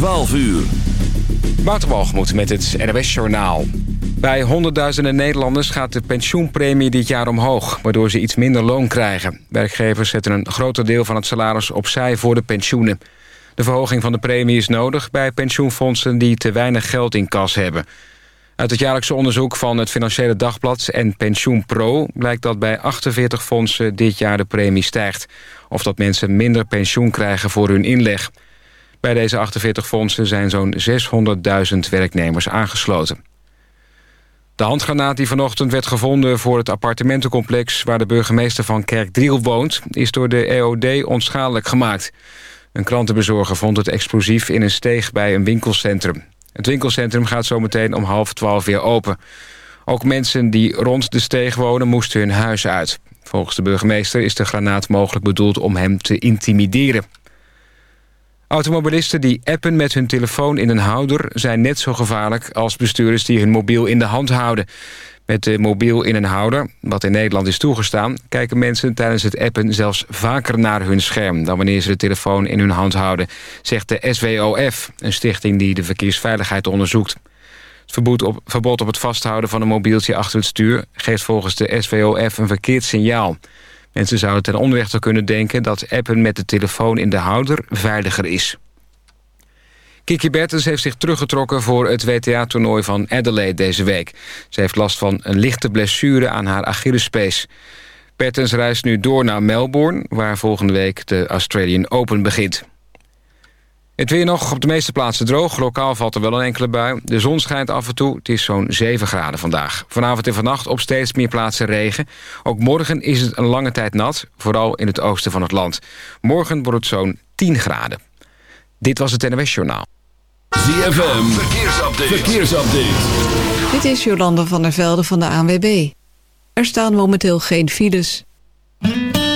12 uur. Waterbalgemoed met het NWS Journaal. Bij honderdduizenden Nederlanders gaat de pensioenpremie dit jaar omhoog... waardoor ze iets minder loon krijgen. Werkgevers zetten een groter deel van het salaris opzij voor de pensioenen. De verhoging van de premie is nodig bij pensioenfondsen... die te weinig geld in kas hebben. Uit het jaarlijkse onderzoek van het Financiële Dagblad en PensioenPro... blijkt dat bij 48 fondsen dit jaar de premie stijgt. Of dat mensen minder pensioen krijgen voor hun inleg... Bij deze 48 fondsen zijn zo'n 600.000 werknemers aangesloten. De handgranaat die vanochtend werd gevonden voor het appartementencomplex... waar de burgemeester van Kerkdriel woont... is door de EOD onschadelijk gemaakt. Een krantenbezorger vond het explosief in een steeg bij een winkelcentrum. Het winkelcentrum gaat zometeen om half twaalf weer open. Ook mensen die rond de steeg wonen moesten hun huis uit. Volgens de burgemeester is de granaat mogelijk bedoeld om hem te intimideren. Automobilisten die appen met hun telefoon in een houder... zijn net zo gevaarlijk als bestuurders die hun mobiel in de hand houden. Met de mobiel in een houder, wat in Nederland is toegestaan... kijken mensen tijdens het appen zelfs vaker naar hun scherm... dan wanneer ze de telefoon in hun hand houden, zegt de SWOF... een stichting die de verkeersveiligheid onderzoekt. Het verbod op, verbod op het vasthouden van een mobieltje achter het stuur... geeft volgens de SWOF een verkeerd signaal... Mensen zouden ten onrechte kunnen denken dat appen met de telefoon in de houder veiliger is. Kiki Bertens heeft zich teruggetrokken voor het WTA-toernooi van Adelaide deze week. Ze heeft last van een lichte blessure aan haar Achillespees. Bertens reist nu door naar Melbourne, waar volgende week de Australian Open begint. Het weer nog op de meeste plaatsen droog. Lokaal valt er wel een enkele bui. De zon schijnt af en toe. Het is zo'n 7 graden vandaag. Vanavond en vannacht op steeds meer plaatsen regen. Ook morgen is het een lange tijd nat. Vooral in het oosten van het land. Morgen wordt het zo'n 10 graden. Dit was het NWS Journaal. ZFM. Verkeersupdate. Verkeersupdate. Dit is Jolande van der Velde van de ANWB. Er staan momenteel geen files.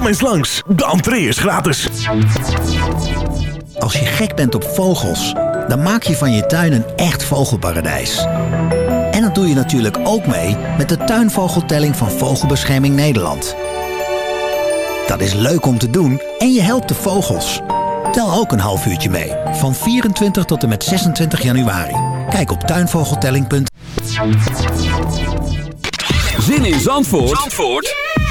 Kom eens langs, de entree is gratis. Als je gek bent op vogels, dan maak je van je tuin een echt vogelparadijs. En dat doe je natuurlijk ook mee met de tuinvogeltelling van Vogelbescherming Nederland. Dat is leuk om te doen en je helpt de vogels. Tel ook een half uurtje mee, van 24 tot en met 26 januari. Kijk op tuinvogeltelling.nl Zin in Zandvoort, Zandvoort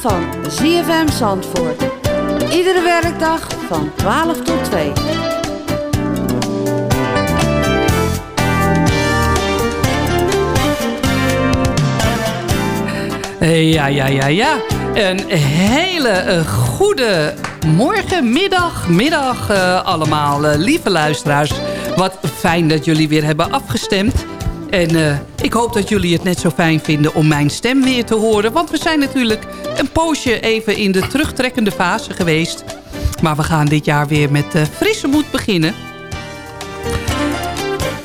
Van ZFM Zandvoort. Iedere werkdag van 12 tot 2. Eh, Ja, ja, ja, ja. Een hele eh, goede morgen, middag, middag eh, allemaal, lieve luisteraars. Wat fijn dat jullie weer hebben afgestemd. En ik hoop dat jullie het net zo fijn vinden om mijn stem weer te horen. Want we zijn natuurlijk een poosje even in de terugtrekkende fase geweest. Maar we gaan dit jaar weer met eh, frisse moed beginnen.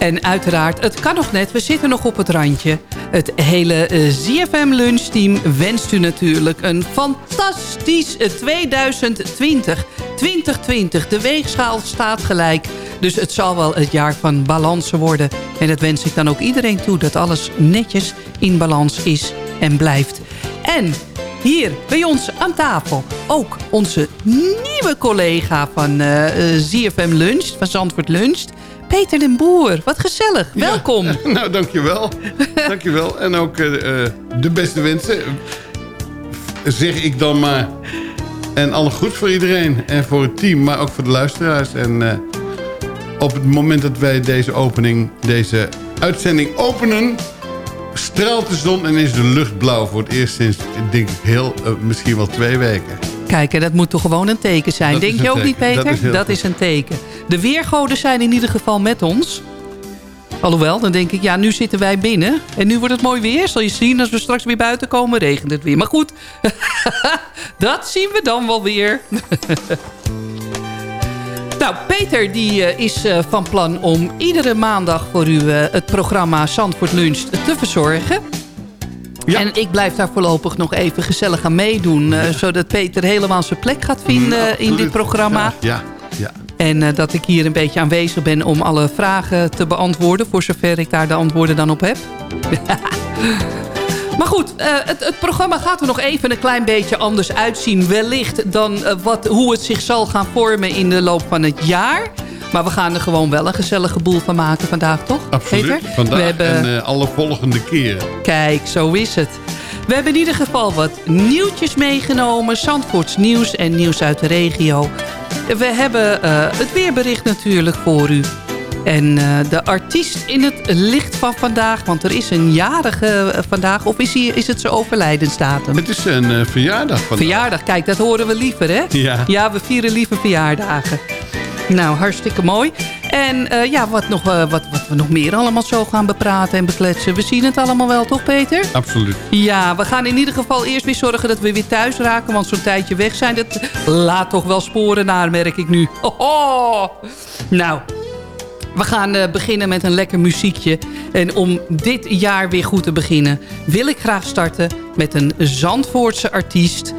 En uiteraard, het kan nog net. We zitten nog op het randje. Het hele eh, ZFM lunchteam wenst u natuurlijk een fantastisch eh, 2020. 2020, de weegschaal staat gelijk. Dus het zal wel het jaar van balansen worden. En dat wens ik dan ook iedereen toe. Dat alles netjes in balans is en blijft. En hier bij ons aan tafel ook onze nieuwe collega van eh, eh, ZFM Lunch, van Zandvoort Lunch. Peter den Boer, wat gezellig. Welkom. Nou, dankjewel. dankjewel. En ook eh, eh, de beste wensen. Zeg ik dan maar. En alle goed voor iedereen. En voor het team, maar ook voor de luisteraars. En eh, op het moment dat wij deze opening, deze uitzending openen... straalt de zon en is de lucht blauw. Voor het eerst sinds, denk ik, heel, misschien wel twee weken. Kijk, en dat moet toch gewoon een teken zijn. Dat Denk je ook niet. Peter? Dat is een teken. De weergoden zijn in ieder geval met ons. Alhoewel, dan denk ik, ja, nu zitten wij binnen. En nu wordt het mooi weer. Zal je zien, als we straks weer buiten komen, regent het weer. Maar goed, dat zien we dan wel weer. nou, Peter die, eh, is eh, van plan om iedere maandag voor u eh, het programma Zandvoort Lunch te verzorgen. En ik blijf daar voorlopig nog even gezellig aan meedoen. eh, zodat Peter helemaal zijn plek gaat vinden eh, in dit programma. Ja, ja. En eh, dat ik hier een beetje aanwezig ben om alle vragen te beantwoorden. Voor zover ik daar de antwoorden dan op heb. maar goed, het, het programma gaat er nog even een klein beetje anders uitzien. Wellicht dan wat, hoe het zich zal gaan vormen in de loop van het jaar. Maar we gaan er gewoon wel een gezellige boel van maken vandaag, toch? Absoluut. Peter? Vandaag We hebben... en eh, alle volgende keren. Kijk, zo is het. We hebben in ieder geval wat nieuwtjes meegenomen. Zandvoorts nieuws en nieuws uit de regio. We hebben eh, het weerbericht natuurlijk voor u. En eh, de artiest in het licht van vandaag. Want er is een jarige vandaag. Of is, hij, is het zijn overlijdensdatum? Het is een verjaardag van. Verjaardag, kijk, dat horen we liever, hè? Ja. Ja, we vieren liever verjaardagen. Nou, hartstikke mooi. En eh, ja, wat, nog, eh, wat, wat we nog meer allemaal zo gaan bepraten en bekletsen. We zien het allemaal wel, toch Peter? Absoluut. Ja, we gaan in ieder geval eerst weer zorgen dat we weer thuis raken. Want zo'n tijdje weg zijn, dat laat toch wel sporen naar, merk ik nu. Hoho! Nou, we gaan eh, beginnen met een lekker muziekje. En om dit jaar weer goed te beginnen... wil ik graag starten met een Zandvoortse artiest.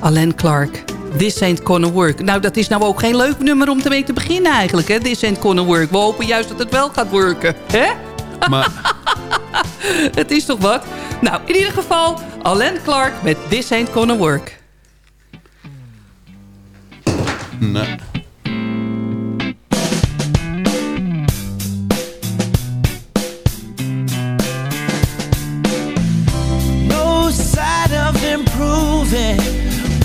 Alain Clark. This Ain't Gonna Work. Nou, dat is nou ook geen leuk nummer om mee te beginnen eigenlijk. Hè? This Ain't Gonna Work. We hopen juist dat het wel gaat werken. Hè? Maar Het is toch wat? Nou, in ieder geval Alain Clark met This Ain't Gonna Work. no sign of improving.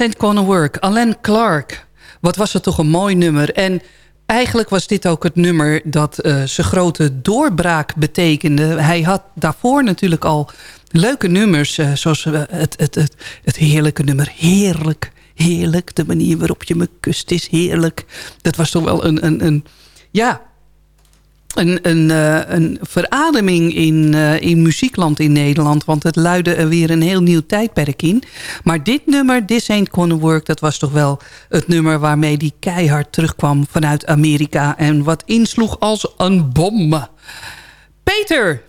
Ain't Gonna Work, Alan Clark. Wat was het toch een mooi nummer. En eigenlijk was dit ook het nummer dat uh, zijn grote doorbraak betekende. Hij had daarvoor natuurlijk al leuke nummers. Uh, zoals uh, het, het, het, het heerlijke nummer Heerlijk. Heerlijk, de manier waarop je me kust is heerlijk. Dat was toch wel een, een, een ja, een, een, uh, een verademing in, uh, in muziekland in Nederland. Want het luidde er weer een heel nieuw tijdperk in. Maar dit nummer, This Ain't Gonna Work... dat was toch wel het nummer waarmee die keihard terugkwam vanuit Amerika... en wat insloeg als een bom. Peter,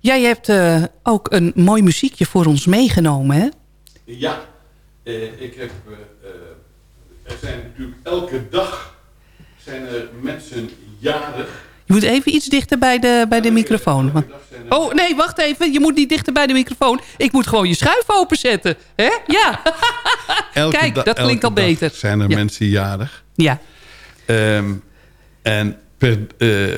jij hebt uh, ook een mooi muziekje voor ons meegenomen, hè? Ja, ik heb... er zijn natuurlijk elke dag zijn er mensen jarig... Je moet even iets dichter bij de, bij de microfoon. Oh, nee, wacht even. Je moet niet dichter bij de microfoon. Ik moet gewoon je schuif openzetten. hè? Ja. Kijk, dat klinkt al beter. zijn er ja. mensen jarig. Ja. Um, en per, uh,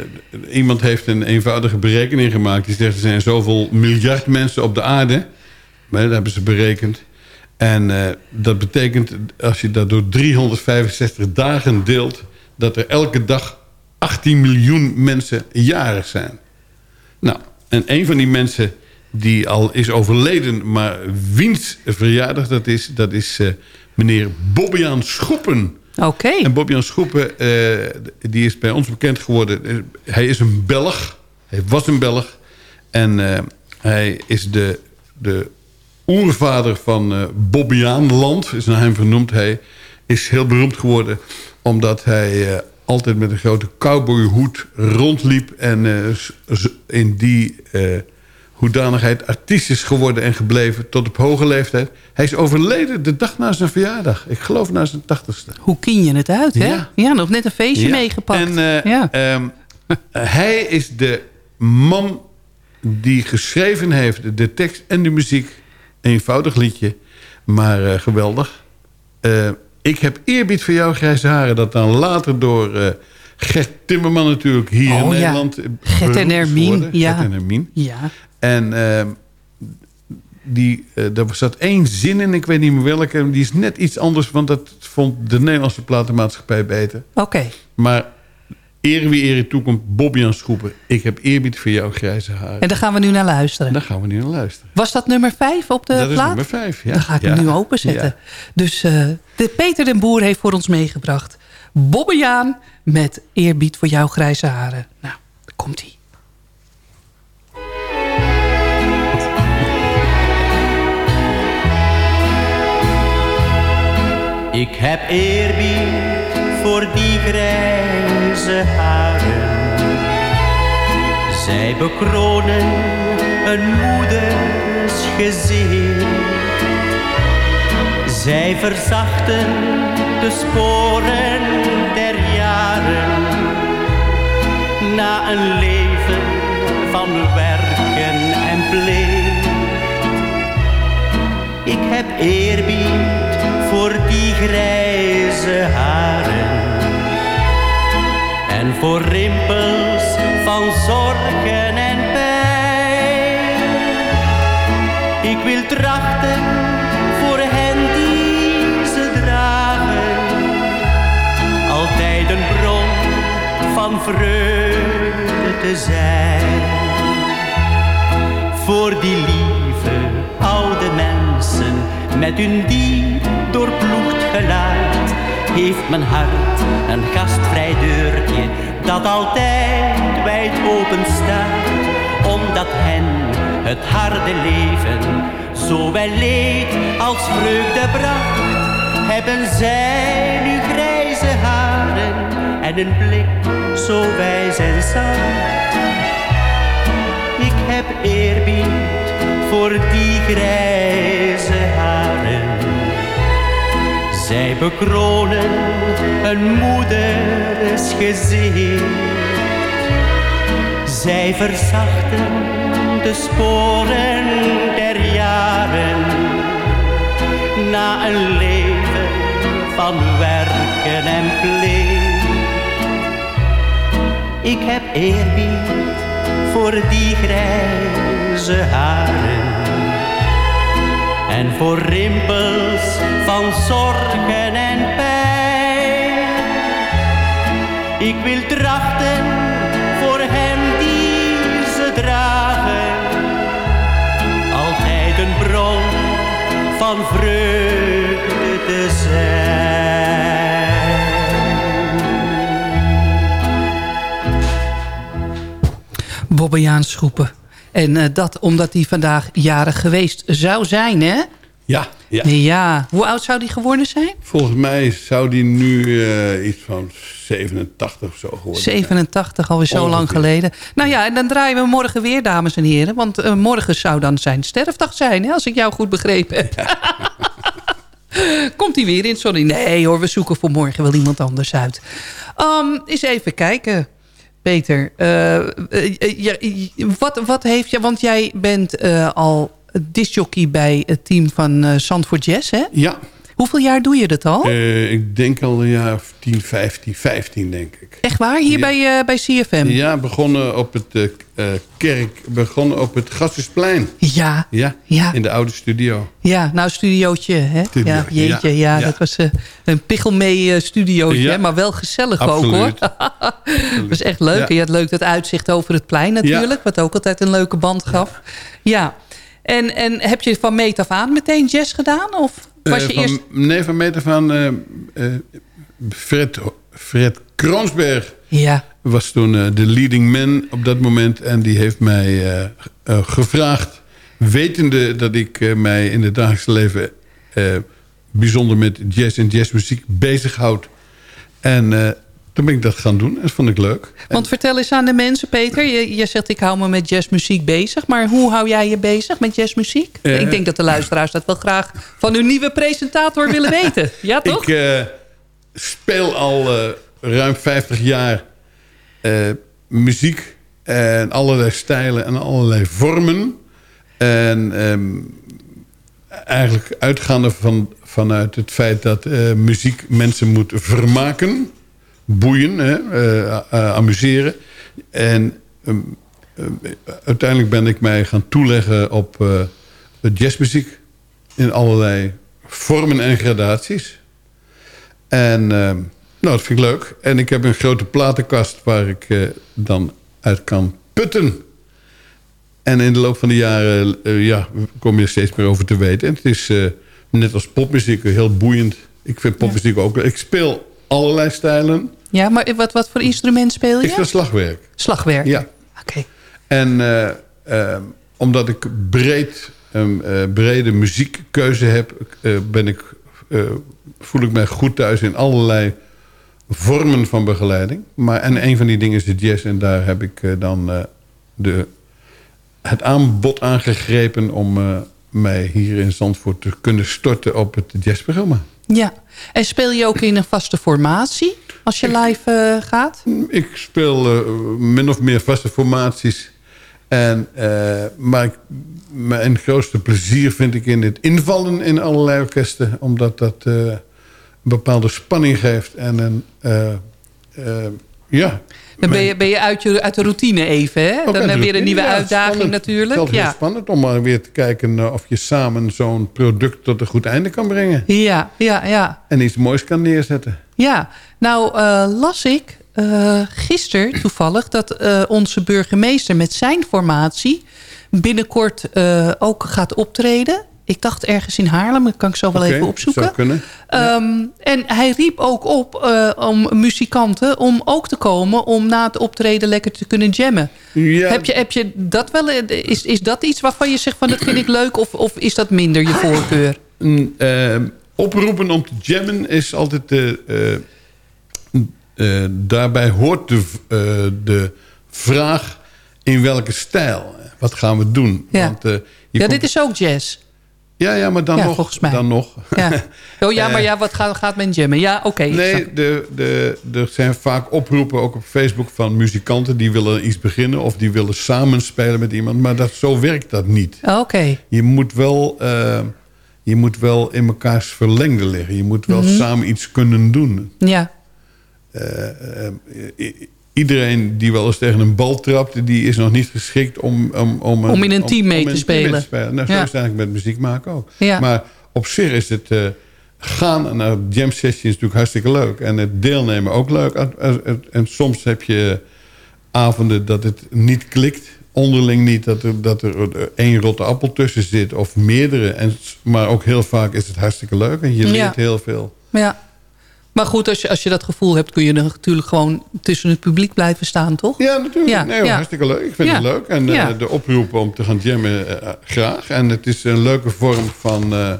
iemand heeft een eenvoudige berekening gemaakt. Die zegt er zijn zoveel miljard mensen op de aarde. Maar dat hebben ze berekend. En uh, dat betekent, als je dat door 365 dagen deelt... dat er elke dag 18 miljoen mensen jarig zijn. Nou, en een van die mensen die al is overleden... maar wiens verjaardag dat is... dat is uh, meneer Bobbiaan Schoepen. Oké. Okay. En Bobbiaan Schoepen, uh, die is bij ons bekend geworden. Hij is een Belg. Hij was een Belg. En uh, hij is de, de oervader van uh, Bobbiaanland. Is naar hem vernoemd. Hij is heel beroemd geworden... omdat hij altijd met een grote cowboyhoed rondliep... en uh, in die uh, hoedanigheid artiest is geworden en gebleven tot op hoge leeftijd. Hij is overleden de dag na zijn verjaardag. Ik geloof na zijn tachtigste. Hoe kin je het uit, hè? Ja, ja nog net een feestje ja. meegepakt. En ja. um, hij is de man die geschreven heeft de tekst en de muziek. Eenvoudig liedje, maar geweldig. Ik heb eerbied voor jouw grijze haren. Dat dan later door uh, Gert Timmerman natuurlijk hier oh, in Nederland... Ja. Gert en Hermien. Ja. Gert en. Ja. En uh, die, uh, er zat één zin in, ik weet niet meer welke. Die is net iets anders, want dat vond de Nederlandse platenmaatschappij beter. Oké. Okay. Maar eer wie eer toekomt, Bobby Schoepen. Ik heb eerbied voor jouw grijze haren. En daar gaan we nu naar luisteren. Daar gaan we nu naar luisteren. Was dat nummer 5 op de dat plaat? Dat is nummer 5, ja. Dan ga ik ja. hem nu openzetten. Ja. Dus uh, de Peter den Boer heeft voor ons meegebracht. Bobbejaan met eerbied voor jouw grijze haren. Nou, daar komt hij. Ik heb eerbied voor die grijze haren. Zij bekronen een moeders gezicht. Zij verzachten de sporen der jaren. Na een leven van werken en plicht. Ik heb eerbied voor die grijze haren. Voor rimpels van zorgen en pijn. Ik wil trachten voor hen die ze dragen. Altijd een bron van vreugde te zijn. Voor die lieve oude mensen met hun diep doorploegd geluid heeft mijn hart een gastvrij deurtje dat altijd wijd open staat. Omdat hen het harde leven zowel leed als vreugde bracht, hebben zij nu grijze haren en een blik zo wijs en zacht. Ik heb eerbied voor die grijze. Zij bekronen een moeders gezicht. Zij verzachten de sporen der jaren. Na een leven van werken en plicht. Ik heb eerbied voor die grijze haren En voor rimpels van zorgen en pijn. Ik wil trachten voor hen die ze dragen. Altijd een bron van vreugde te zijn. Bobbejaan Schroepen. En eh, dat omdat hij vandaag jarig geweest zou zijn, hè? Ja, ja. Ja. Hoe oud zou die geworden zijn? Volgens mij zou die nu eh, iets van 87 of zo geworden zijn. 87, alweer zo lang geleden. Nou ja, en dan draaien we morgen weer, dames en heren. Want eh, morgen zou dan zijn sterfdag zijn, hè, als ik jou goed begrepen heb. Komt hij weer in? Sorry, nee hoor, we zoeken voor morgen wel iemand anders uit. Um, eens even kijken, Peter. eh, wat, wat heeft je... Want jij bent al discjockey bij het team van eh Zandvoort Jazz, hè? Ja. Hoeveel jaar doe je dat al? Eh, ik denk al een jaar of 10, 15, 15 denk ik. Echt waar? Hier bij, eh, bij CFM? Ja, begonnen op het kerk, begonnen op het Gassersplein. Ja. Ja, Ja. in de oude studio. Ja, nou studiootje, hè? Studio, ja, jeetje, ja, dat was een pichelmee studiootje, hè, maar wel gezellig ook, hoor. dat was echt leuk. En je had leuk dat uitzicht over het plein natuurlijk, wat ook altijd een leuke band gaf. Ja. En, en heb je van meet af aan meteen jazz gedaan? Of was Eh, je van, eerst... Nee, van meter van eh, eh, Fred, Fred Kroonsberg Ja. was toen de leading man op dat moment. En die heeft mij gevraagd, wetende dat ik mij in het dagelijks leven... bijzonder met jazz en jazzmuziek bezighoud. En toen ben ik dat gaan doen. En dat vond ik leuk. Want vertel eens aan de mensen, Peter. Je, je zegt ik hou me met jazzmuziek bezig. Maar hoe hou jij je bezig met jazzmuziek? Eh. ik denk dat de luisteraars dat wel graag van uw nieuwe presentator willen weten. Ja, toch? Ik eh, speel al eh, ruim 50 jaar muziek en allerlei stijlen en allerlei vormen. En ehm, eigenlijk uitgaande van, vanuit het feit dat muziek mensen moet vermaken, boeien, hè, eh, eh, amuseren. En ehm, ehm, uiteindelijk ben ik mij gaan toeleggen op eh, jazzmuziek in allerlei vormen en gradaties. En eh, nou, dat vind ik leuk. En ik heb een grote platenkast waar ik dan uit kan putten. En in de loop van de jaren ja, kom je er steeds meer over te weten. En het is net als popmuziek heel boeiend. Ik vind popmuziek ook... Ik speel allerlei stijlen. Ja, maar wat, wat voor instrument speel je? Ik speel slagwerk. Slagwerk? Ja. Oké. En eh, eh, omdat ik breed, een eh, brede muziekkeuze heb... eh, ben ik, voel ik mij goed thuis in allerlei vormen van begeleiding. Maar, en een van die dingen is de jazz. En daar heb ik dan de, het aanbod aangegrepen... om mij hier in Zandvoort te kunnen storten op het jazzprogramma. Ja. En speel je ook in een vaste formatie als je live eh, gaat? Ik speel eh, min of meer vaste formaties. En, eh, maar ik, mijn grootste plezier vind ik in het invallen in allerlei orkesten. Omdat dat een bepaalde spanning geeft. En een, ja. Dan ben je, ben je, uit, je uit de routine even, hè? Dan heb je weer een nieuwe ja, uitdaging spannend. natuurlijk. Het is Ja. spannend om maar weer te kijken eh, of je samen zo'n product tot een goed einde kan brengen. ja, ja, ja. En iets moois kan neerzetten. Ja, nou eh, las ik eh gisteren toevallig... dat onze burgemeester met zijn formatie... binnenkort ook gaat optreden. Ik dacht ergens in Haarlem, dat kan ik zo wel even opzoeken. Zou kunnen. Ehm, en hij riep ook op eh, om muzikanten om ook te komen... om na het optreden lekker te kunnen jammen. Ja. Heb, je, heb je dat wel... eh, Is, is dat iets waarvan je zegt van dat vind ik leuk... of, of is dat minder je voorkeur? Mm, eh, oproepen om te jammen is altijd... de eh, daarbij hoort de, de vraag in welke stijl. Wat gaan we doen? Ja, Want, je ja komt- dit is ook jazz. Ja, ja, maar dan Ja, nog. volgens mij. Dan nog. Ja. Oh ja, Eh, maar ja, wat gaat, gaat men jammen? Ja, oké. Nee, de, de, er zijn vaak oproepen, ook op Facebook, van muzikanten... die willen iets beginnen of die willen samenspelen met iemand. Maar dat, zo werkt dat niet. Oké. Je moet wel, eh, je moet wel in mekaars verlengde liggen. Je moet wel Mhm. samen iets kunnen doen. Ja. Eh, eh, iedereen die wel eens tegen een bal trapt... die is nog niet geschikt om... Om, om, Om in een team mee om te in spelen. mee te spelen. Nou, zo Ja. is het eigenlijk met muziek maken ook. Ja. Maar op zich is het... eh, gaan naar jam sessions natuurlijk hartstikke leuk. En het deelnemen ook leuk. En, soms heb je avonden dat het niet klikt. Onderling niet. Dat er, dat er één rotte appel tussen zit. Of meerdere. En, maar ook heel vaak is het hartstikke leuk. En je Ja. leert heel veel. Ja. Maar goed, als je, als je dat gevoel hebt... kun je er natuurlijk gewoon tussen het publiek blijven staan, toch? Ja, natuurlijk. Ja, nee, hoor, ja. Hartstikke leuk. Ik vind Ja. het leuk. En eh, de oproepen om te gaan jammen, eh, graag. En het is een leuke vorm van, eh,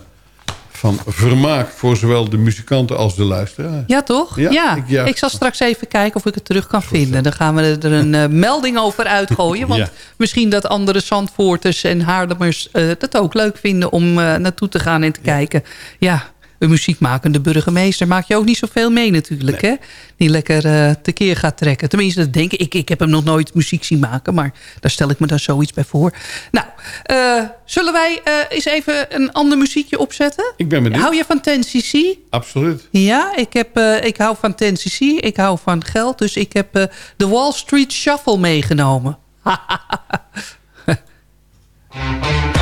van vermaak... voor zowel de muzikanten als de luisteraar. Ja, toch? Ja, Ja, ik zal straks even kijken of ik het terug kan vinden. Dan gaan we er een melding over uitgooien. Want Ja. misschien dat andere Zandvoorters en Haarlemmers uh, dat ook leuk vinden... om uh, naartoe te gaan en te kijken. Ja, een muziekmakende burgemeester maak je ook niet zoveel mee natuurlijk. Nee. Hè? Die lekker uh, tekeer gaat trekken. Tenminste, dat denk ik. ik. Ik heb hem nog nooit muziek zien maken. Maar daar stel ik me dan zoiets bij voor. Nou, uh, zullen wij uh, eens even een ander muziekje opzetten? Ik ben benieuwd. Hou je van 10cc? Absoluut. Ja, ik, heb, ik hou van 10cc. Ik hou van geld. Dus ik heb de Wall Street Shuffle meegenomen.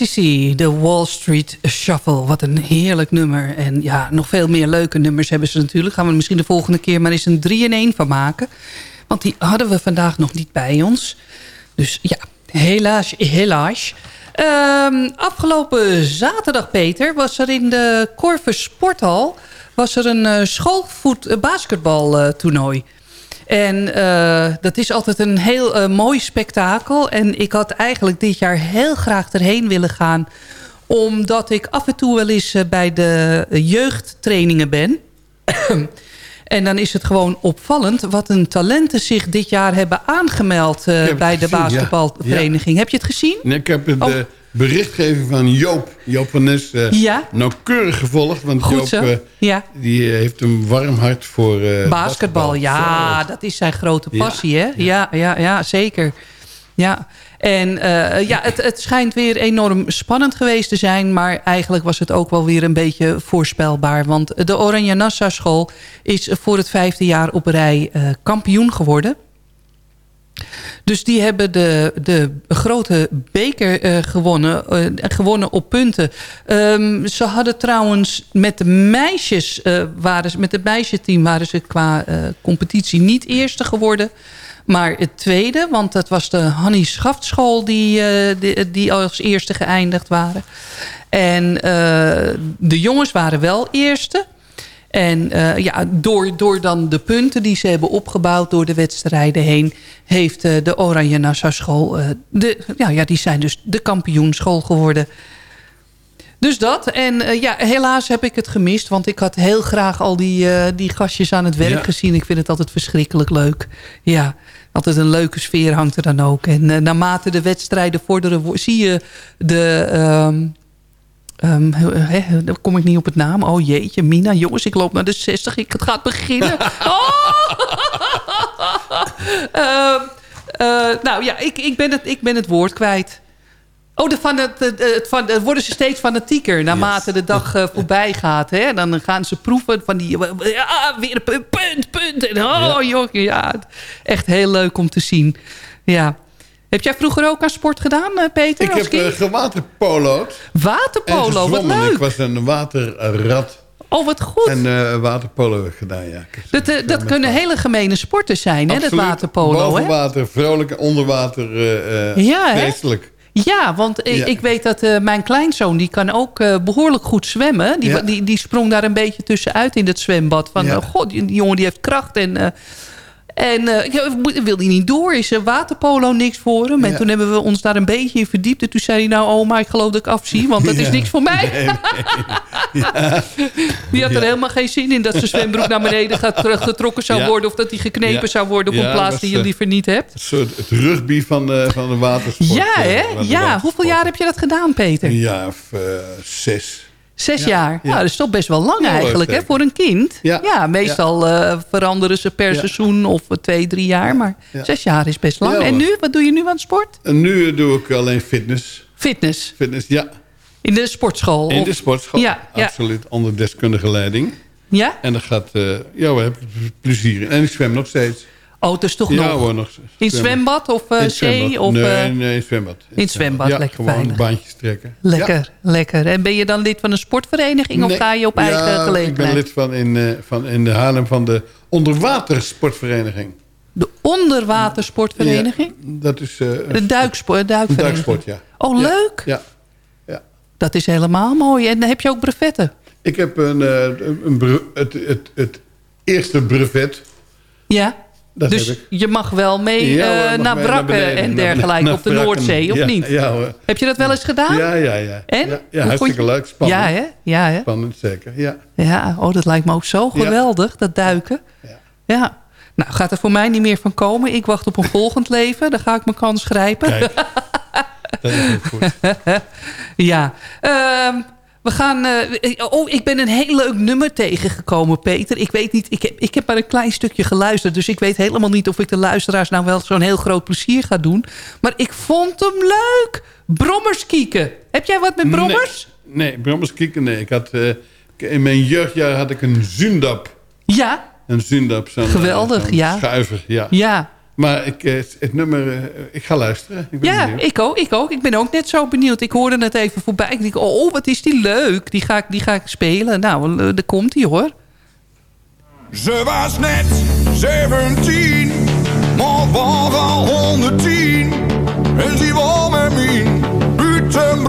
De Wall Street Shuffle. Wat een heerlijk nummer. En ja, nog veel meer leuke nummers hebben ze natuurlijk. Gaan we misschien de volgende keer maar eens een 3 in 1 van maken. Want die hadden we vandaag nog niet bij ons. Dus ja, helaas, helaas. Ehm, afgelopen zaterdag, Peter, was er in de Corvus Sporthal... was er een uh, schoolvoet uh. En uh, dat is altijd een heel uh, mooi spektakel. En ik had eigenlijk dit jaar heel graag erheen willen gaan. Omdat ik af en toe wel eens uh, bij de jeugdtrainingen ben. en dan is het gewoon opvallend wat een talenten zich dit jaar hebben aangemeld bij gezien, de basketbalvereniging. ja. Heb je het gezien? Nee, ik heb het, Oh. Berichtgeving van Joop, Joop van Nes, eh, Ja. nauwkeurig gevolgd. Want Goed Joop eh, Ja. die eh, heeft een warm hart voor Basketbal, ja, dat is zijn grote passie, hè? Ja, ja, ja, zeker. Ja, en ja, het, het schijnt weer enorm spannend geweest te zijn... maar eigenlijk was het ook wel weer een beetje voorspelbaar. Want de Oranje Nassau School is voor het vijfde jaar op rij kampioen geworden... Dus die hebben de, de grote beker uh, gewonnen, uh, gewonnen op punten. Um, ze hadden trouwens met de meisjes, uh, waren, ze- met het meisjeteam waren ze qua competitie niet eerste geworden. Maar het tweede, want dat was de Hannie Schaftschool die, die, die als eerste geëindigd waren. En de jongens waren wel eerste. En uh, ja, door, door dan de punten die ze hebben opgebouwd door de wedstrijden heen... heeft uh, de Oranje Nassau School... Uh, de, ja, ja, die zijn dus de kampioenschool geworden. Dus dat. En ja, helaas heb ik het gemist. Want ik had heel graag al die, die gastjes aan het werk Ja. gezien. Ik vind het altijd verschrikkelijk leuk. Ja, altijd een leuke sfeer hangt er dan ook. En naarmate de wedstrijden vorderen... zie je de... ehm, Um, he, dan kom ik niet op het naam. Oh jeetje, Mina. Jongens, ik loop naar de 60. Ik, het gaat beginnen. Oh! Ehm, eh, nou ja, ik, ik, ben het, ik ben het woord kwijt. Oh, de van het van, worden ze steeds fanatieker naarmate de dag uh, voorbij gaat. Hè? Dan gaan ze proeven van die... Ja, weer een punt, punt. En, oh, joh, ja, echt heel leuk om te zien. Ja. Heb jij vroeger ook aan sport gedaan, uh, Peter? Ik heb kind? uh, gewaterpolo'd. Waterpolo, wat leuk. Ik was een waterrat. Oh, wat goed. En uh, waterpolo gedaan, ja. Dat, uh, dat kunnen hele gemene sporten zijn, hè, dat waterpolo. Boven hè? water, vrolijk, onder water, uh, Ja. Ja, want ik, Ja. ik weet dat uh, mijn kleinzoon... die kan ook uh, behoorlijk goed zwemmen. Die, Ja. die, die sprong daar een beetje tussenuit in het zwembad. Van, Ja. uh, god, die, jongen die heeft kracht. En, en uh, ik moet- wil hij niet door? Is uh, waterpolo niks voor hem? En Ja. toen hebben we ons daar een beetje in verdiept. En toen zei hij, nou oma, ik geloof dat ik afzie. Want dat is Ja. niks voor mij. Nee, Die had er Ja. helemaal geen zin in... dat zijn zwembroek naar beneden gaat, getrokken zou Ja. worden... of dat hij geknepen Ja. zou worden op Ja, een plaats die je uh, liever niet hebt. Een soort het rugby van de, van de watersport. Ja, eh, hè? Ja, hoeveel jaar heb je dat gedaan, Peter? Een jaar of zes. Zes Ja, jaar. ja. Nou, dat is toch best wel lang Ja, eigenlijk, hè, voor een kind. Ja. meestal eh, veranderen ze per seizoen of eh, twee, drie jaar. Maar zes jaar is best lang. En nu, wat doe je nu aan sport? En nu doe ik alleen fitness. Fitness. Fitness, ja. In de sportschool? In of- de sportschool. Ja, ja. Absoluut. Onder deskundige leiding. Ja? En dat gaat... Uh, ja, we hebben plezier in. En ik zwem nog steeds. Oh, dus toch ja, nog? hoor, nog In het zwembad of eh, In het zee? zwembad. Of, nee, eh, nee, in het zwembad. in het zwembad, ja, lekker gewoon veilig. baantjes trekken. Lekker, lekker. En ben je dan lid van een sportvereniging of Nee, ga je op eigen ja, gelegenheid? ik ben lid van in, uh, van in de Haarlem van de onderwatersportvereniging. De onderwatersportvereniging? Dat is... Uh, de duiksport, duikvereniging? duiksport, ja. Oh, leuk. Ja. ja. Dat is helemaal mooi. En heb je ook brevetten? Ik heb een, uh, een het, het, het eerste brevet. Ja. Dat dus je mag wel mee Ja, hoor, mag naar mee wrakken naar beneden, en dergelijke naar op de. Noordzee, of niet? Ja hoor. Heb je dat wel eens gedaan? Ja, ja, ja. En? Ja, hartstikke je- leuk. Spannend. Ja, hè? Ja, hè? Spannend, zeker. Ja. Ja, oh, dat lijkt me ook zo geweldig, dat duiken. Ja. Nou, gaat er voor mij niet meer van komen. Ik wacht op een volgend leven. Dan ga ik mijn kans grijpen. Kijk. Dat is goed. ja. Ehm, we gaan... eh, oh, ik ben een heel leuk nummer tegengekomen, Peter. Ik weet niet... Ik heb, ik heb maar een klein stukje geluisterd. Dus ik weet helemaal niet of ik de luisteraars nou wel zo'n heel groot plezier ga doen. Maar ik vond hem leuk. Brommers kieken. Heb jij wat met brommers? Nee, nee brommers kieken, nee. Ik had, uh, in mijn jeugdjaar had ik een zundap. Ja. Een zundap. Zo'n, Geweldig, ja. Schuiver, ja. Ja. Maar ik, eh, het nummer, eh, ik ga luisteren. Ik ben Ja, benieuwd. ik ook, ik ook. Ik ben ook net zo benieuwd. Ik hoorde het even voorbij. Ik denk, oh, wat is die leuk. Die ga ik, die ga ik spelen. Nou, eh, daar komt hij hoor. Ze was net 17, maar was al 110. En ze wou met mij buiten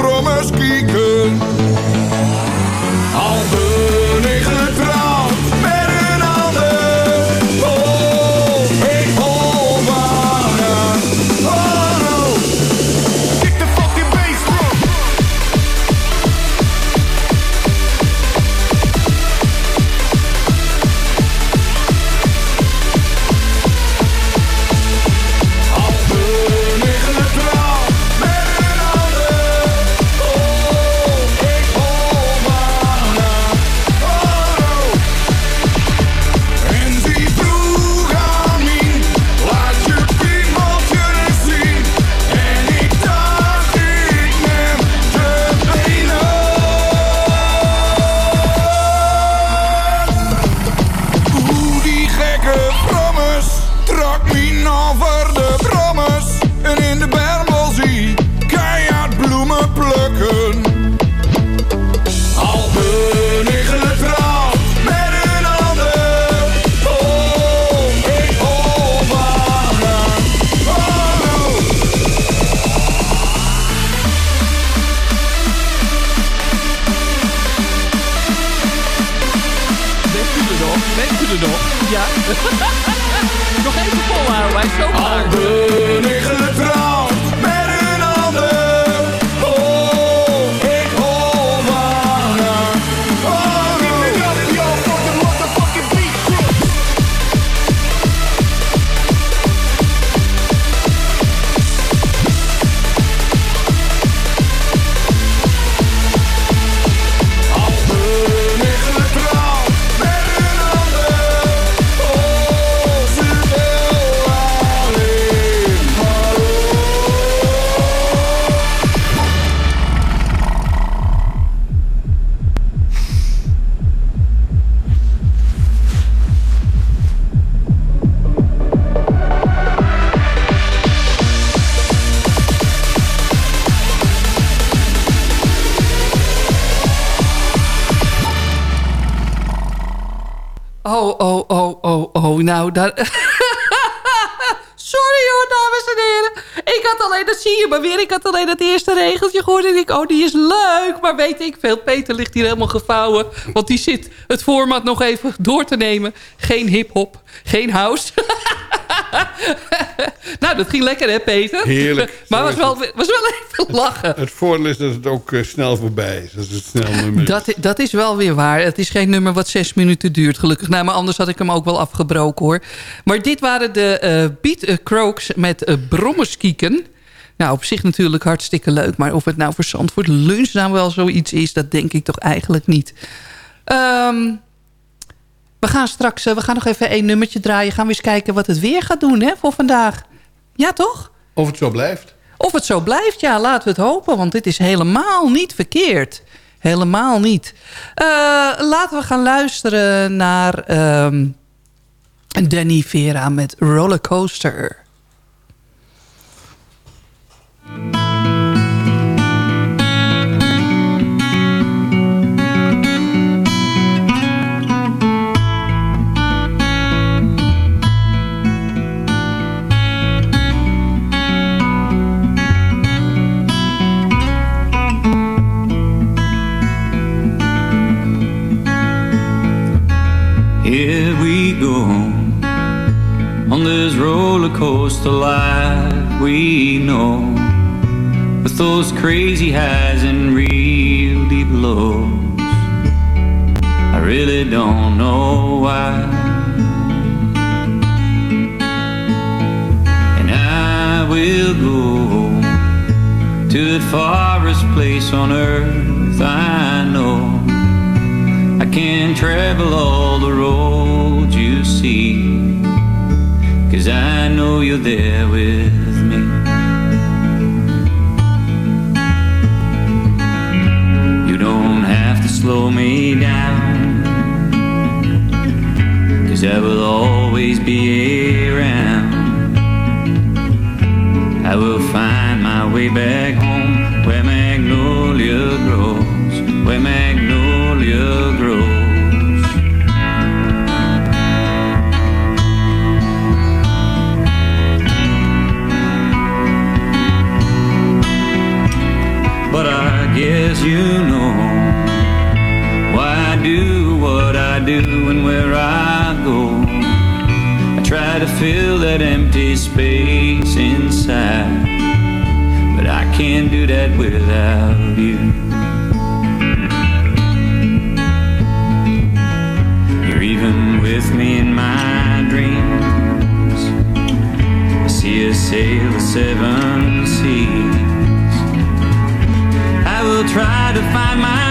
Nou, daar... Sorry hoor, dames en heren. Ik had alleen, dat zie je maar weer. Ik had alleen het eerste regeltje gehoord. En ik, oh, die is leuk. Maar weet ik veel, Peter ligt hier helemaal gevouwen. Want die zit het format nog even door te nemen. Geen hip-hop, geen house. nou, dat ging lekker hè, Peter? Heerlijk. maar was wel, was wel even lachen. Het voordeel is dat het ook eh, snel voorbij is. Dat is het snel nummer. Dat, dat is wel weer waar. Het is geen nummer wat zes minuten duurt, gelukkig. Nou, maar anders had ik hem ook wel afgebroken, hoor. Maar dit waren de eh Beat eh, Croaks met uh, Brommerskieken. Nou, op zich natuurlijk hartstikke leuk. Maar of het nou voor Zandvoort lunch nou wel zoiets is... dat denk ik toch eigenlijk niet. Ehm, we gaan straks eh, we gaan nog even één nummertje draaien. Gaan we eens kijken wat het weer gaat doen hè, voor vandaag. Ja, toch? Of het zo blijft. Of het zo blijft, ja, laten we het hopen. Want dit is helemaal niet verkeerd. Helemaal niet. Eh, laten we gaan luisteren naar ehm, Danny Vera met Rollercoaster. Easy head. With me in my dreams. I see us sail the seven seas. I will try to find my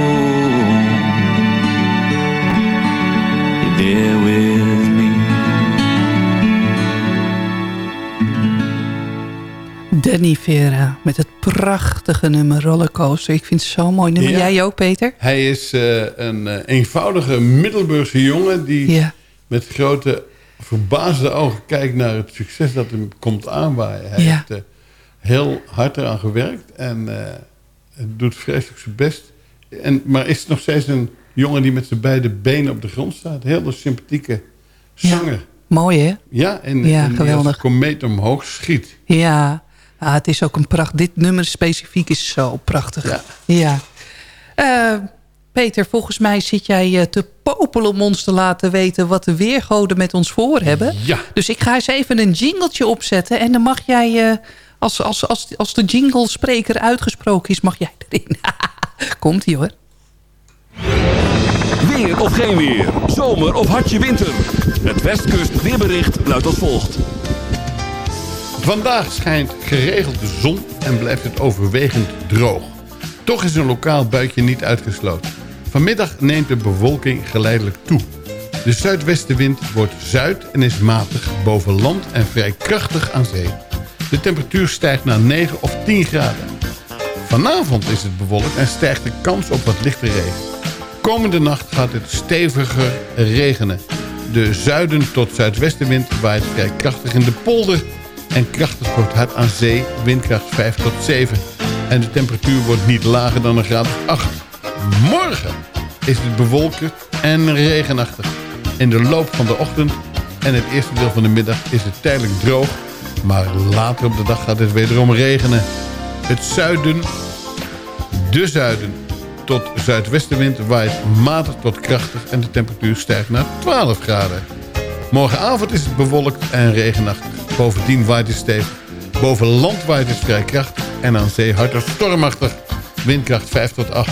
Danny Vera met het prachtige nummer Rollercoaster. Ik vind het zo'n mooi nummer. Ja. Jij ook, Peter? Hij is eh, een eh, eenvoudige Middelburgse jongen... die Ja. met grote verbaasde ogen kijkt naar het succes dat hem komt aanwaaien. Hij Ja. heeft eh, heel hard eraan gewerkt en eh, doet vreselijk zijn best. En, maar is nog steeds een jongen die met zijn beide benen op de grond staat. Heel een sympathieke zanger. Mooi, hè? Ja, en, Ja, en geweldig. als komeet omhoog schiet. Ja, ah, het is ook een pracht. Dit nummer specifiek is zo prachtig. Ja. Eh, Peter, volgens mij zit jij eh, te popelen om ons te laten weten... wat de weergoden met ons voor hebben. Ja. Dus ik ga eens even een jingletje opzetten... en dan mag jij, eh, als, als, als, als de jinglespreker uitgesproken is... mag jij erin. Komt-ie hoor. Weer of geen weer. Zomer of hartje winter. Het Westkust weerbericht luidt als volgt. Vandaag schijnt geregeld de zon en blijft het overwegend droog. Toch is een lokaal buitje niet uitgesloten. Vanmiddag neemt de bewolking geleidelijk toe. De zuidwestenwind wordt zuid en is matig boven land en vrij krachtig aan zee. De temperatuur stijgt naar 9 of 10 graden. Vanavond is het bewolkt en stijgt de kans op wat lichte regen. Komende nacht gaat het steviger regenen. De zuiden tot zuidwestenwind waait vrij krachtig in de polder... en krachtig wordt hard aan zee, windkracht 5 tot 7. En de temperatuur wordt niet lager dan een graad of 8. Morgen is het bewolkt en regenachtig. In de loop van de ochtend en het eerste deel van de middag is het tijdelijk droog... maar later op de dag gaat het wederom regenen. Het zuiden, de zuiden tot zuidwestenwind waait matig tot krachtig en de temperatuur stijgt naar 12 graden. Morgenavond is het bewolkt en regenachtig. Bovendien waait het stevig. Boven land waait het vrij krachtig en aan zee hard tot stormachtig. Windkracht 5 tot 8.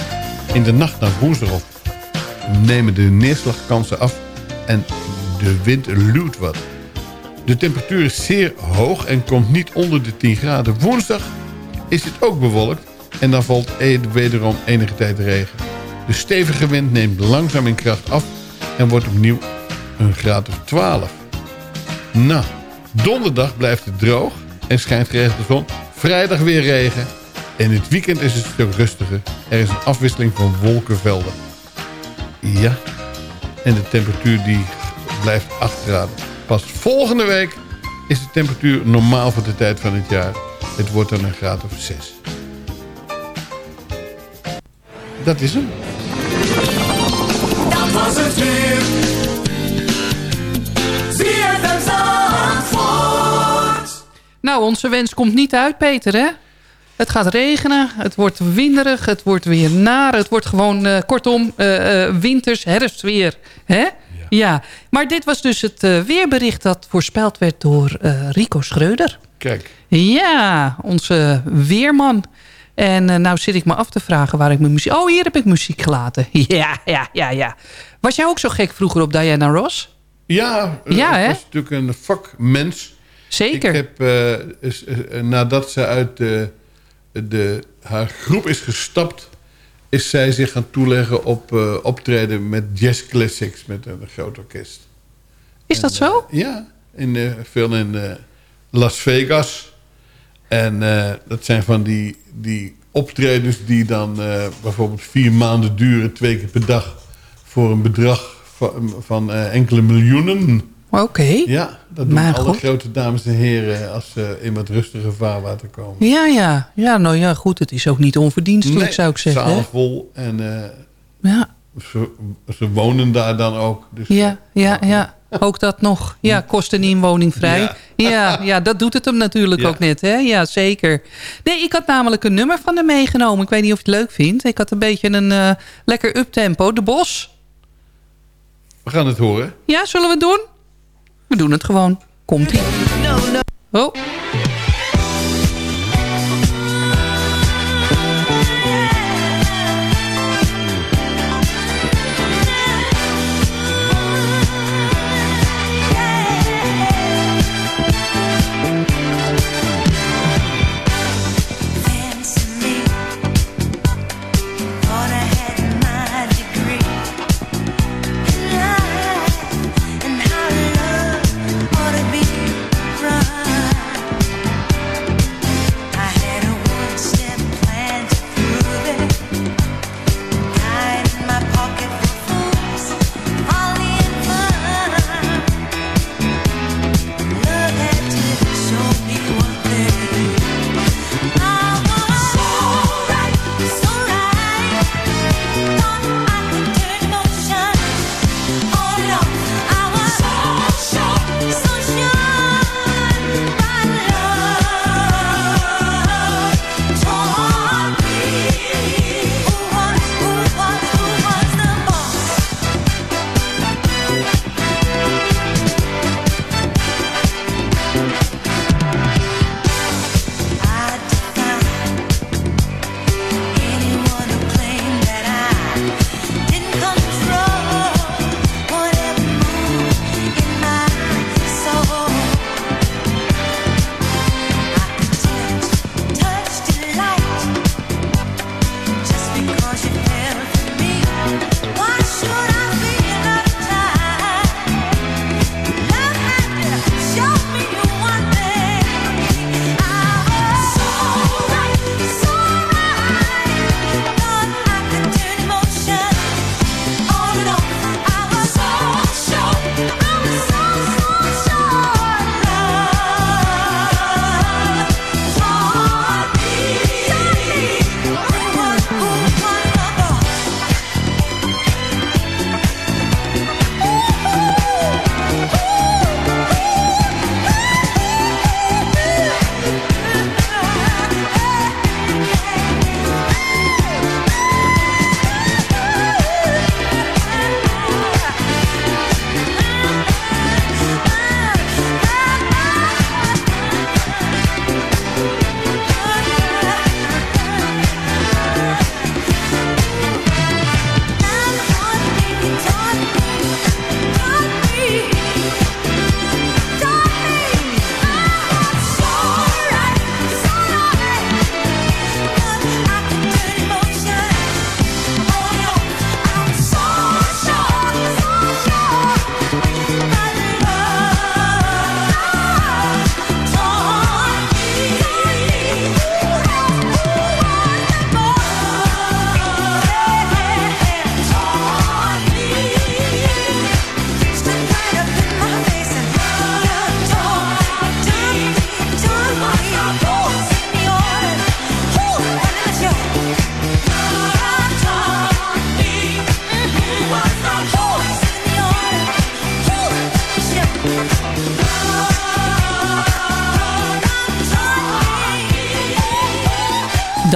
In de nacht naar woensdag nemen de neerslagkansen af en de wind luwt wat. De temperatuur is zeer hoog en komt niet onder de 10 graden. Woensdag is het ook bewolkt en dan valt e- wederom enige tijd regen. De stevige wind neemt langzaam in kracht af en wordt opnieuw een graad of 12. Nou, donderdag blijft het droog en schijnt geregeld de zon. Vrijdag weer regen. En het weekend is het een stuk rustiger. Er is een afwisseling van wolkenvelden. Ja, en de temperatuur die blijft 8 graden. Pas volgende week is de temperatuur normaal voor de tijd van het jaar. Het wordt dan een graad of 6. Dat is hem. Dat was het weer. Nou, onze wens komt niet uit, Peter, hè? Het gaat regenen, het wordt winderig, het wordt weer naar. Het wordt gewoon, eh, kortom, eh, eh, winters, herfstweer. Hè? Ja. maar dit was dus het weerbericht dat voorspeld werd door Rico Schreuder. Kijk. Ja, onze weerman. En nou zit ik me af te vragen waar ik mijn muziek... Oh, hier heb ik muziek gelaten. Ja, ja, ja, ja. Was jij ook zo gek vroeger op Diana Ross? Ja, Ja, hè? was natuurlijk een vakmens. Zeker. Ik heb, eh, is- eh, nadat ze uit de, de, haar groep is gestapt... is zij zich gaan toeleggen op eh, optreden met jazz classics... met een groot orkest. Is dat zo? Ja, in, eh, veel in eh, Las Vegas. En eh, dat zijn van die, die optredens die dan eh, bijvoorbeeld vier maanden duren... twee keer per dag voor een bedrag van, van eh, enkele miljoenen. Oké. Ja, dat doen Maar alle goed. grote dames en heren... als ze in wat rustiger vaarwater komen. Ja, ja. Ja, nou ja, goed. Het is ook niet onverdienstelijk, Nee, zou ik zeggen. zaal vol en eh, Ja. ze, ze wonen daar dan ook. Dus Ja, ja, ja. Ook dat nog. Ja, kost een inwoning vrij. Ja. Ja. Ja, dat doet het hem natuurlijk Ja. ook net. Hè? Ja, zeker. Nee, ik had namelijk een nummer van hem meegenomen. Ik weet niet of je het leuk vindt. Ik had een beetje een eh, lekker uptempo. De Bos. we gaan het horen. Ja, zullen we het doen? We doen het gewoon. Komt-ie. Oh.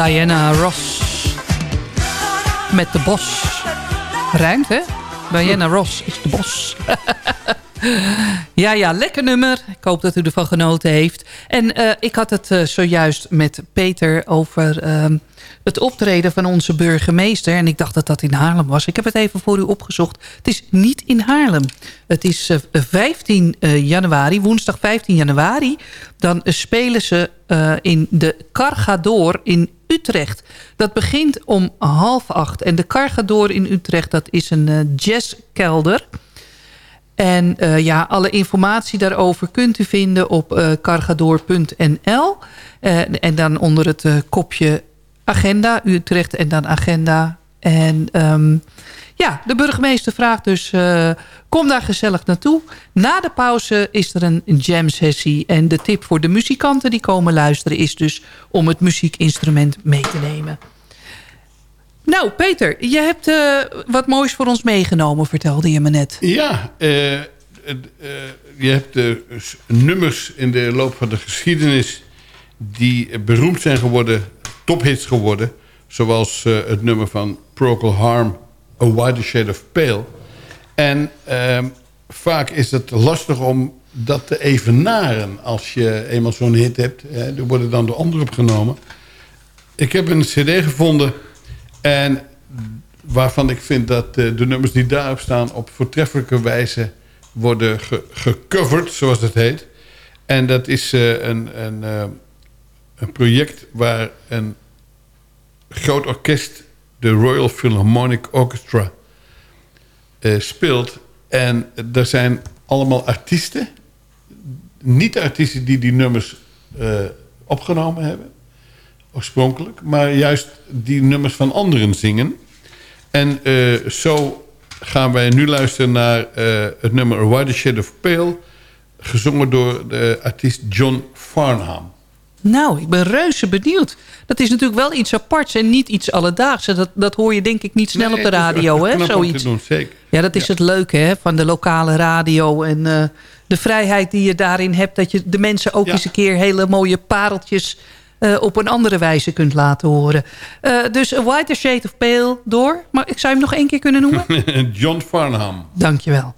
Diana Ross. Met de bos. Rijmt, hè? Diana Ross is de bos. ja, ja, lekker nummer. Ik hoop dat u ervan genoten heeft. En uh, ik had het uh, zojuist met Peter over uh, het optreden van onze burgemeester. En ik dacht dat dat in Haarlem was. Ik heb het even voor u opgezocht. Het is niet in Haarlem. Het is 15 januari, woensdag 15 januari. Dan spelen ze in de Cargador in Utrecht. Dat begint om half acht. En de Cargador in Utrecht, dat is een jazzkelder... En uh, ja, alle informatie daarover kunt u vinden op uh, cargador.nl. Uh, en dan onder het kopje agenda, Utrecht en dan agenda. En um, ja, de burgemeester vraagt dus, kom daar gezellig naartoe. Na de pauze is er een jam sessie. En de tip voor de muzikanten die komen luisteren is dus om het muziekinstrument mee te nemen. Nou, Peter, je hebt uh, wat moois voor ons meegenomen, vertelde je me net. Ja, uh, je hebt nummers in de loop van de geschiedenis... die beroemd zijn geworden, tophits geworden... zoals het nummer van Procol Harm, A Wider Shade of Pale. En ehm, vaak is het lastig om dat te evenaren als je eenmaal zo'n hit hebt. er worden dan door anderen opgenomen. Ik heb een cd gevonden... En waarvan ik vind dat de, de nummers die daarop staan... op voortreffelijke wijze worden ge gecoverd, zoals het heet. En dat is uh, een, een, een project waar een groot orkest... de Royal Philharmonic Orchestra uh, speelt. En er zijn allemaal artiesten... niet artiesten die die nummers opgenomen hebben oorspronkelijk. Maar juist die nummers van anderen zingen. En uh, zo gaan wij nu luisteren naar het nummer A Wider of Pale. Gezongen door de artiest John Farnham. Nou, ik ben reuze benieuwd. Dat is natuurlijk wel iets aparts en niet iets alledaags. Dat, dat hoor je denk ik niet snel nee, op de radio, hè? Zoiets. Doen, zeker. Ja, dat is ja. het leuke hè, van de lokale radio. En uh, de vrijheid die je daarin hebt. Dat je de mensen ook ja. eens een keer hele mooie pareltjes uh, op een andere wijze kunt laten horen. Uh, dus A Whiter Shade of Pale door. Maar ik zou hem nog één keer kunnen noemen? John Farnham. Dankjewel.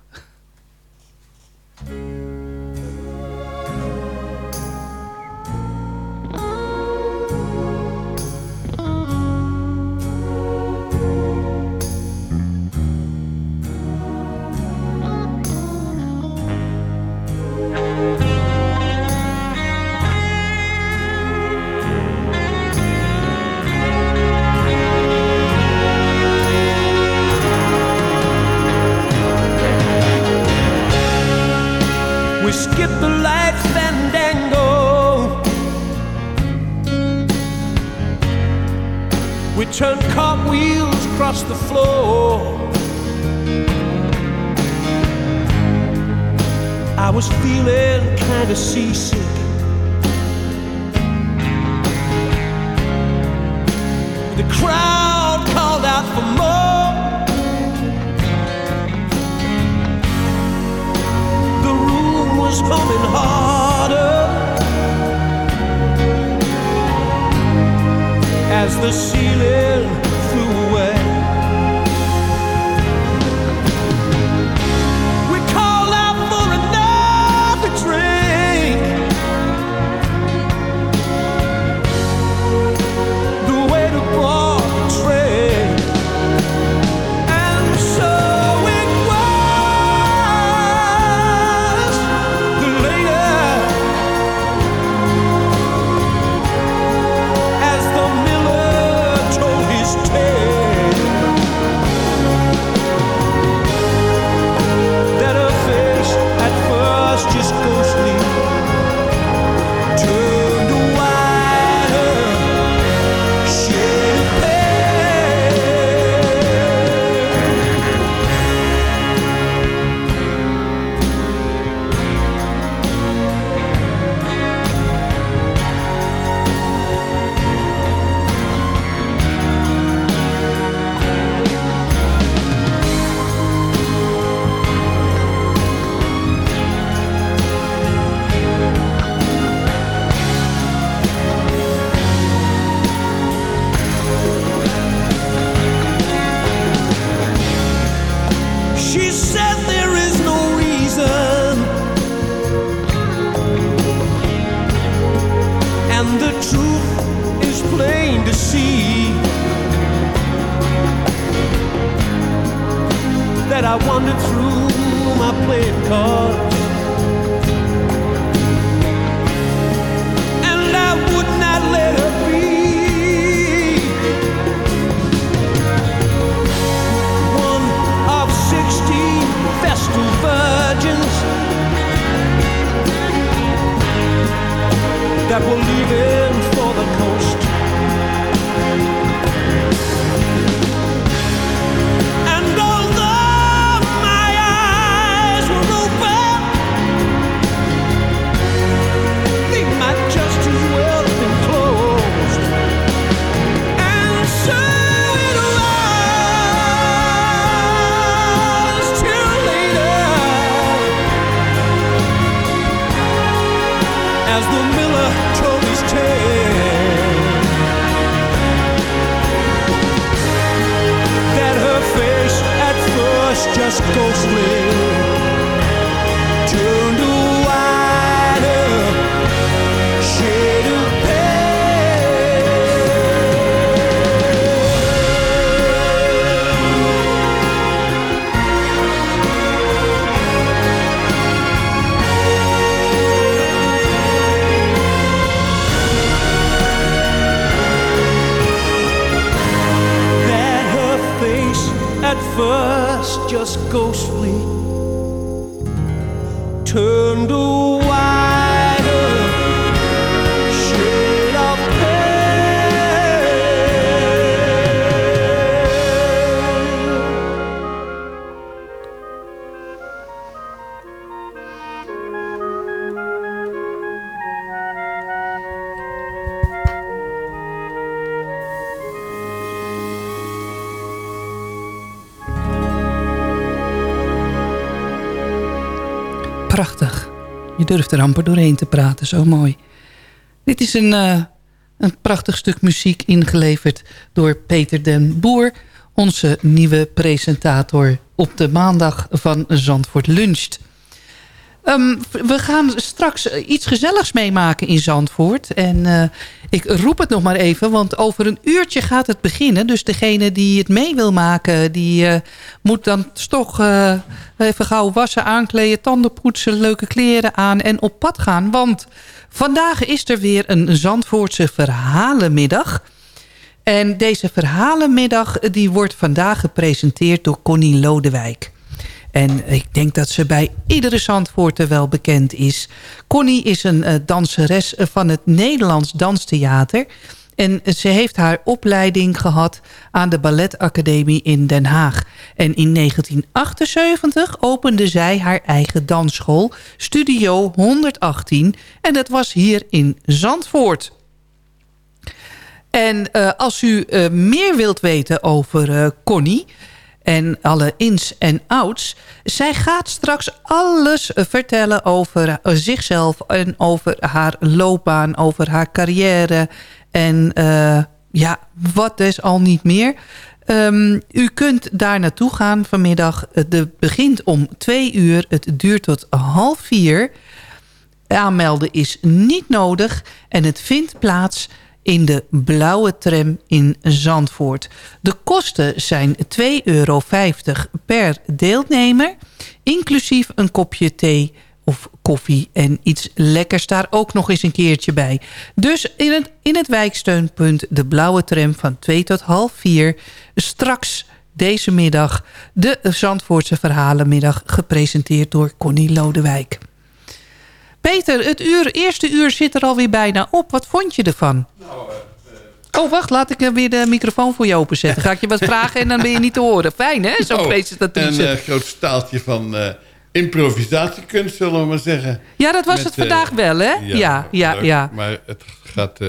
Je durft er amper doorheen te praten, zo mooi. Dit is een, eh, een prachtig stuk muziek ingeleverd door Peter den Boer... onze nieuwe presentator op de maandag van Zandvoort Luncht. Ehm, we gaan straks eh, iets gezelligs meemaken in Zandvoort. En eh, ik roep het nog maar even, want over een uurtje gaat het beginnen. Dus degene die het mee wil maken, die eh, moet dan toch even gauw wassen, aankleden, tanden poetsen, leuke kleren aan en op pad gaan. Want vandaag is er weer een Zandvoortse verhalenmiddag. En deze verhalenmiddag die wordt vandaag gepresenteerd door Connie Lodewijk. En ik denk dat ze bij iedere Zandvoorter wel bekend is. Connie is een uh, danseres van het Nederlands Danstheater. En ze heeft haar opleiding gehad aan de Balletacademie in Den Haag. En in 1978 opende zij haar eigen dansschool, Studio 118. En dat was hier in Zandvoort. En uh, als u uh, meer wilt weten over Connie en alle ins en outs. Zij gaat straks alles vertellen over zichzelf en over haar loopbaan, over haar carrière en uh, ja, wat dus al niet meer. Um, u kunt daar naartoe gaan vanmiddag. Het begint om twee uur, het duurt tot half vier. Aanmelden is niet nodig en het vindt plaats in de blauwe tram in Zandvoort. De kosten zijn 2,50 euro per deelnemer, inclusief een kopje thee of koffie en iets lekkers daar ook nog eens een keertje bij. Dus in het, in het wijksteunpunt de blauwe tram van 2 tot half 4 straks deze middag de Zandvoortse Verhalenmiddag gepresenteerd door Connie Lodewijk. Peter, het uur, eerste uur zit er alweer bijna op. Wat vond je ervan? Nou, uh, oh, wacht, laat ik weer de microfoon voor je openzetten. Ga ik je wat vragen en dan ben je niet te horen. Fijn, hè, zo'n oh, presentatrice. Een uh, groot staaltje van uh, improvisatiekunst, zullen we maar zeggen. Ja, dat was Met, het vandaag wel, hè? Ja, ja, ja. Leuk, ja. Maar het gaat,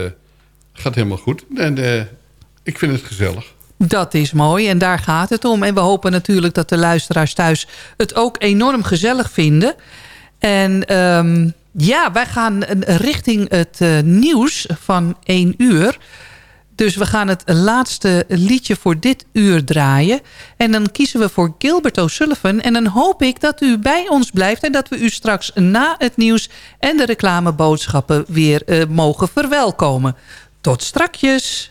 gaat helemaal goed. En ik vind het gezellig. Dat is mooi en daar gaat het om. En we hopen natuurlijk dat de luisteraars thuis het ook enorm gezellig vinden. En... Um, ja, wij gaan richting het uh, nieuws van 1 uur. Dus we gaan het laatste liedje voor dit uur draaien. En dan kiezen we voor Gilbert O'Sullivan. En dan hoop ik dat u bij ons blijft... en dat we u straks na het nieuws en de reclameboodschappen... weer uh, mogen verwelkomen. Tot strakjes!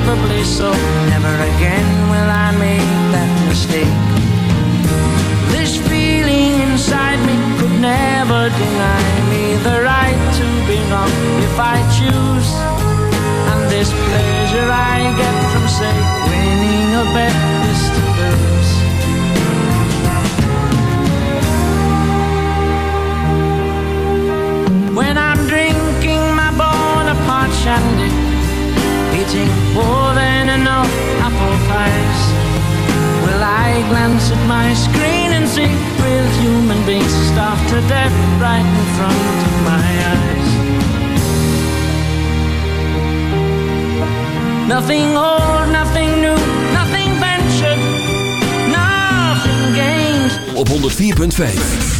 unbelievably so? Never again will I make that mistake. This feeling inside me could never deny me the right to be wrong if I choose. And this pleasure I get from, say, winning a bet is to lose. Eating more than enough apple pies, will I glance at my screen and see real human beings starved to death right in front of my eyes? Nothing old, nothing new, nothing ventured, nothing gained. Op 104.5.